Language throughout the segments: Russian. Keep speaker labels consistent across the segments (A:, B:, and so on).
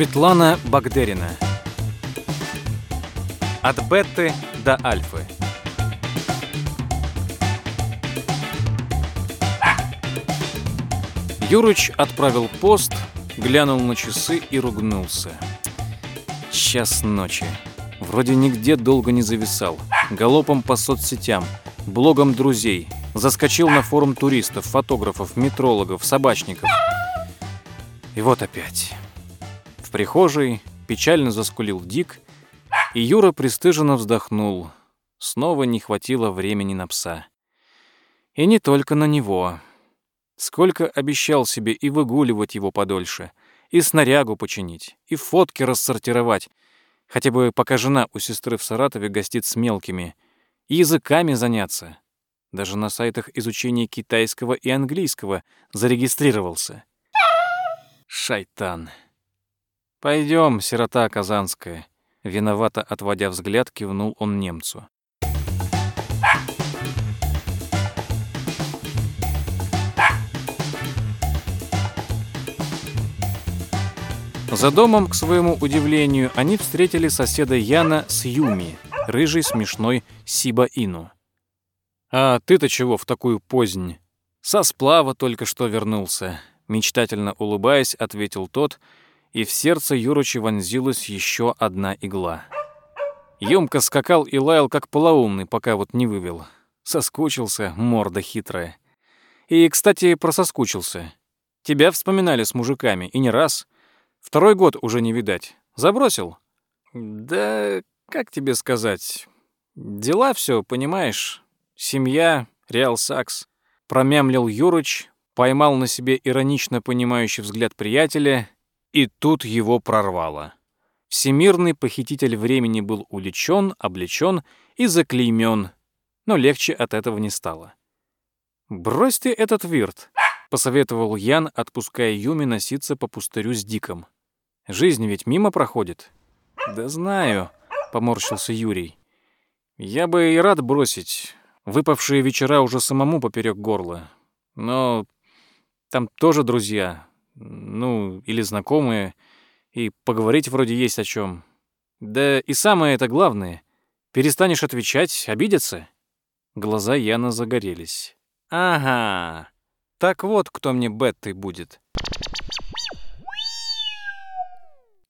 A: Светлана Багдерина. От беты до альфы. Юрыч отправил пост, глянул на часы и ругнулся. Час ночи. Вроде нигде долго не зависал. Галопом по соцсетям, блогам друзей. Заскочил на форум туристов, фотографов, метрологов, собачников. И вот опять. В прихожей печально заскулил Дик, и Юра пристыженно вздохнул. Снова не хватило времени на пса. И не только на него. Сколько обещал себе и выгуливать его подольше, и снарягу починить, и фотки рассортировать, хотя бы пока жена у сестры в Саратове гостит с мелкими, и языками заняться. Даже на сайтах изучения китайского и английского зарегистрировался. Шайтан. Пойдем, сирота казанская. Виновато отводя взгляд, кивнул он немцу. За домом, к своему удивлению, они встретили соседа Яна с Юми, рыжий смешной Сиба-Ину. «А ты-то чего в такую позднь?» «Со сплава только что вернулся», — мечтательно улыбаясь, ответил тот, и в сердце Юрыча вонзилась еще одна игла. Ёмко скакал и лаял, как полоумный, пока вот не вывел. Соскучился, морда хитрая. И, кстати, прососкучился. Тебя вспоминали с мужиками, и не раз — Второй год уже не видать. Забросил? Да, как тебе сказать? Дела все, понимаешь? Семья, Реал Сакс. Промямлил Юрыч, поймал на себе иронично понимающий взгляд приятеля, и тут его прорвало. Всемирный похититель времени был уличен, облечен и заклеймен, но легче от этого не стало. «Брось ты этот вирт», — посоветовал Ян, отпуская Юми носиться по пустырю с Диком. Жизнь ведь мимо проходит. Да знаю, поморщился Юрий. Я бы и рад бросить. Выпавшие вечера уже самому поперек горла. Но там тоже друзья, ну, или знакомые, и поговорить вроде есть о чем. Да и самое это главное. Перестанешь отвечать, обидятся. Глаза Яна загорелись. Ага. Так вот, кто мне Беттой будет.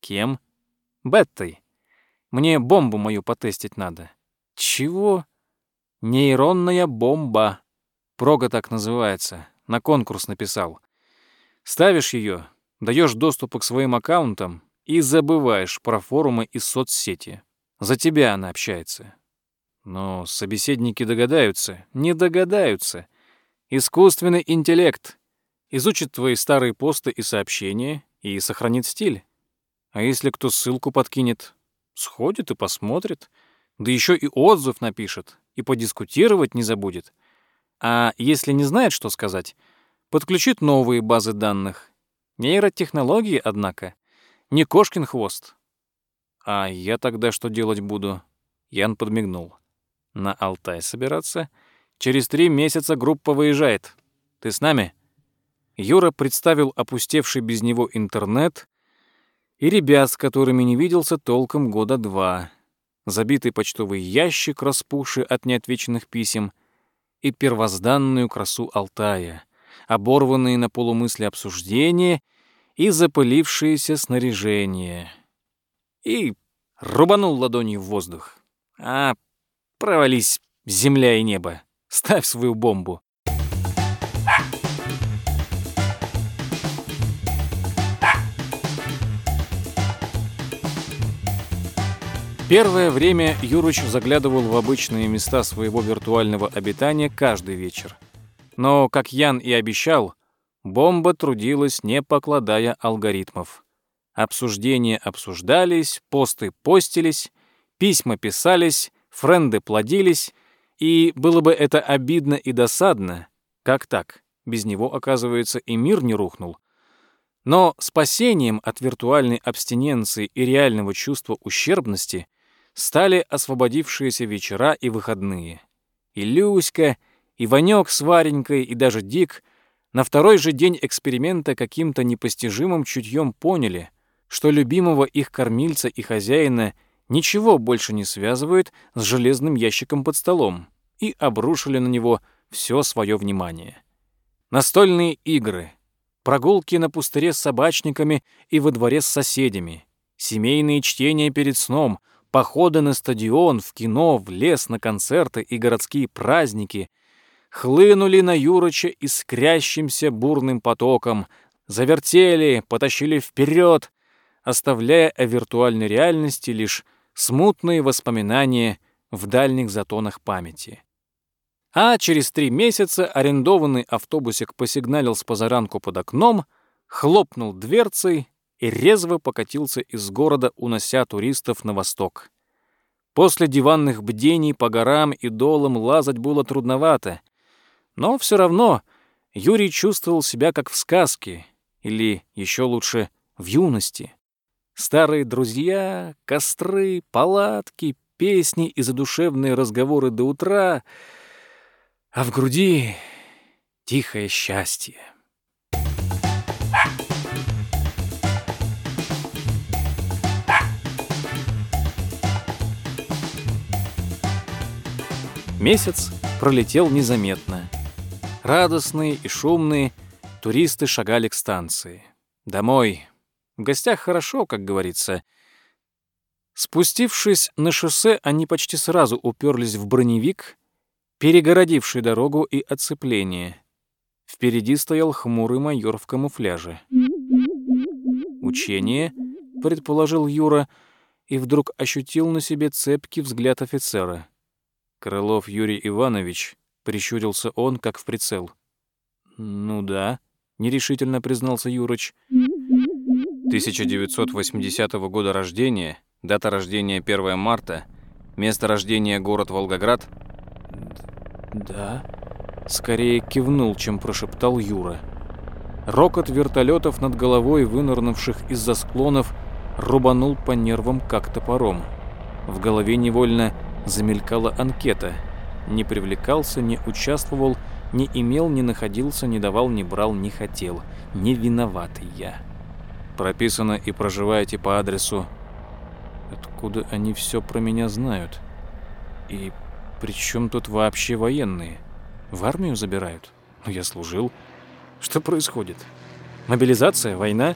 A: Кем? Беттой. Мне бомбу мою потестить надо. Чего? Нейронная бомба. Прога так называется. На конкурс написал. Ставишь ее, даешь доступ к своим аккаунтам и забываешь про форумы и соцсети. За тебя она общается. Но собеседники догадаются. Не догадаются. Искусственный интеллект. Изучит твои старые посты и сообщения и сохранит стиль. А если кто ссылку подкинет, сходит и посмотрит, да еще и отзыв напишет, и подискутировать не забудет. А если не знает, что сказать, подключит новые базы данных. Нейротехнологии, однако, не кошкин хвост. А я тогда что делать буду? Ян подмигнул. На Алтай собираться? Через три месяца группа выезжает. Ты с нами? Юра представил опустевший без него интернет и ребят, с которыми не виделся толком года два, забитый почтовый ящик, распухший от неотвеченных писем, и первозданную красу Алтая, оборванные на полумысли обсуждения и запылившееся снаряжение. И рубанул ладонью в воздух. А, провались земля и небо. Ставь свою бомбу. Первое время Юрыч заглядывал в обычные места своего виртуального обитания каждый вечер. Но, как Ян и обещал, бомба трудилась, не покладая алгоритмов. Обсуждения обсуждались, посты постились, письма писались, френды плодились, и было бы это обидно и досадно. Как так? Без него, оказывается, и мир не рухнул. Но спасением от виртуальной абстиненции и реального чувства ущербности стали освободившиеся вечера и выходные. И Люська, и Ванёк с Варенькой, и даже Дик на второй же день эксперимента каким-то непостижимым чутьем поняли, что любимого их кормильца и хозяина ничего больше не связывает с железным ящиком под столом, и обрушили на него все свое внимание. Настольные игры, прогулки на пустыре с собачниками и во дворе с соседями, семейные чтения перед сном, походы на стадион, в кино, в лес, на концерты и городские праздники хлынули на Юроча искрящимся бурным потоком, завертели, потащили вперед, оставляя о виртуальной реальности лишь смутные воспоминания в дальних затонах памяти. А через три месяца арендованный автобусик посигналил с позаранку под окном, хлопнул дверцей и резво покатился из города, унося туристов на восток. После диванных бдений по горам и долам лазать было трудновато, но все равно Юрий чувствовал себя как в сказке, или еще лучше в юности. Старые друзья, костры, палатки, песни и задушевные разговоры до утра, а в груди тихое счастье. Месяц пролетел незаметно. Радостные и шумные туристы шагали к станции. Домой, в гостях хорошо, как говорится. Спустившись на шоссе, они почти сразу уперлись в броневик, перегородивший дорогу и оцепление. Впереди стоял хмурый майор в камуфляже. «Учение?» — предположил Юра, и вдруг ощутил на себе цепкий взгляд офицера. Крылов Юрий Иванович, прищурился он, как в прицел. «Ну да», — нерешительно признался Юрыч. 1980 года рождения, дата рождения 1 марта, место рождения город Волгоград. Да, скорее кивнул, чем прошептал Юра. Рокот вертолетов над головой, вынырнувших из-за склонов, рубанул по нервам как топором. В голове невольно замелькала анкета. Не привлекался, не участвовал, не имел, не находился, не давал, не брал, не хотел. Не виноватый я прописано и проживаете по адресу. Откуда они все про меня знают? И при чем тут вообще военные? В армию забирают? Ну, я служил. Что происходит? Мобилизация? Война?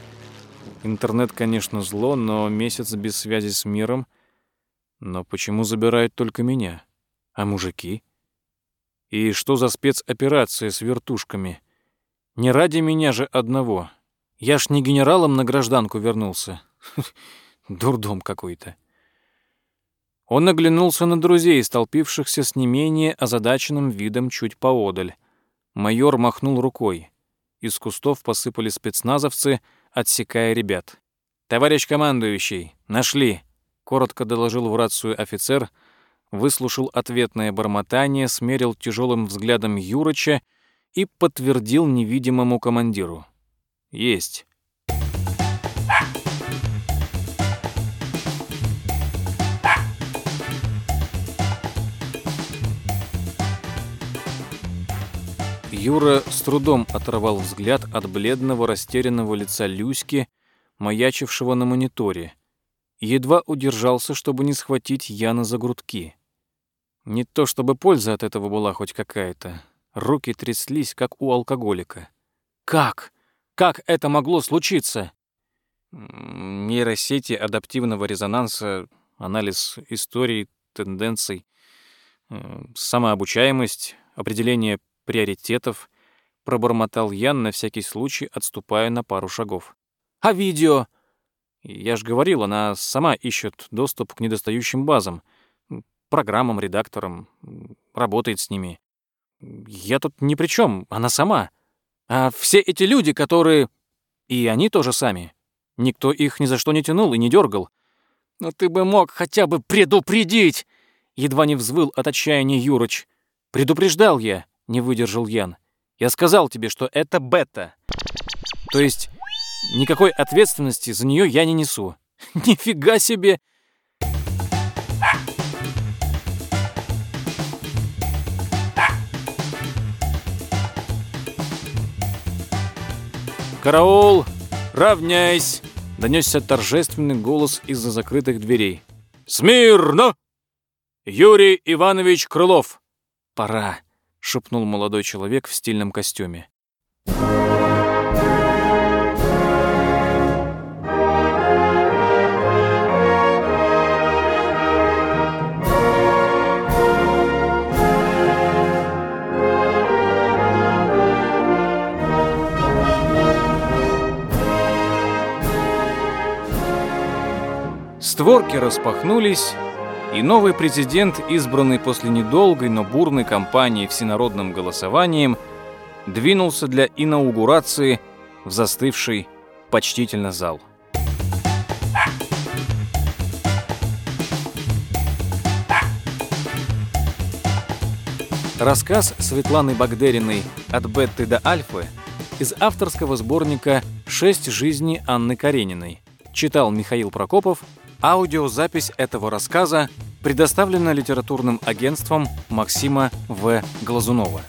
A: Интернет, конечно, зло, но месяц без связи с миром. Но почему забирают только меня? А мужики? И что за спецоперация с вертушками? Не ради меня же одного. Я ж не генералом на гражданку вернулся. Дурдом какой-то. Он оглянулся на друзей, столпившихся с не менее озадаченным видом чуть поодаль. Майор махнул рукой. Из кустов посыпали спецназовцы, отсекая ребят. «Товарищ командующий, нашли!» — коротко доложил в рацию офицер, выслушал ответное бормотание, смерил тяжелым взглядом Юрыча и подтвердил невидимому командиру. Есть. Юра с трудом оторвал взгляд от бледного растерянного лица Люськи, маячившего на мониторе. Едва удержался, чтобы не схватить Яна за грудки. Не то чтобы польза от этого была хоть какая-то. Руки тряслись, как у алкоголика. «Как?» Как это могло случиться? Нейросети адаптивного резонанса, анализ истории, тенденций, э, самообучаемость, определение приоритетов, пробормотал Ян на всякий случай, отступая на пару шагов. А видео? Я ж говорил, она сама ищет доступ к недостающим базам, программам, редакторам, работает с ними. Я тут ни при чем, она сама. А все эти люди, которые... И они тоже сами. Никто их ни за что не тянул и не дергал. Но ты бы мог хотя бы предупредить!» Едва не взвыл от отчаяния Юрыч. «Предупреждал я», — не выдержал Ян. «Я сказал тебе, что это бета. То есть никакой ответственности за нее я не несу. Нифига себе!» «Караул! Равняйсь!» донесся торжественный голос из-за закрытых дверей. «Смирно! Юрий Иванович Крылов!» «Пора!» — шепнул молодой человек в стильном костюме. Створки распахнулись, и новый президент, избранный после недолгой, но бурной кампании всенародным голосованием, двинулся для инаугурации в застывший почтительно зал. Рассказ Светланы Багдериной «От Бетты до Альфы» из авторского сборника «Шесть жизней Анны Карениной» читал Михаил Прокопов – Аудиозапись этого рассказа предоставлена литературным агентством Максима В. Глазунова.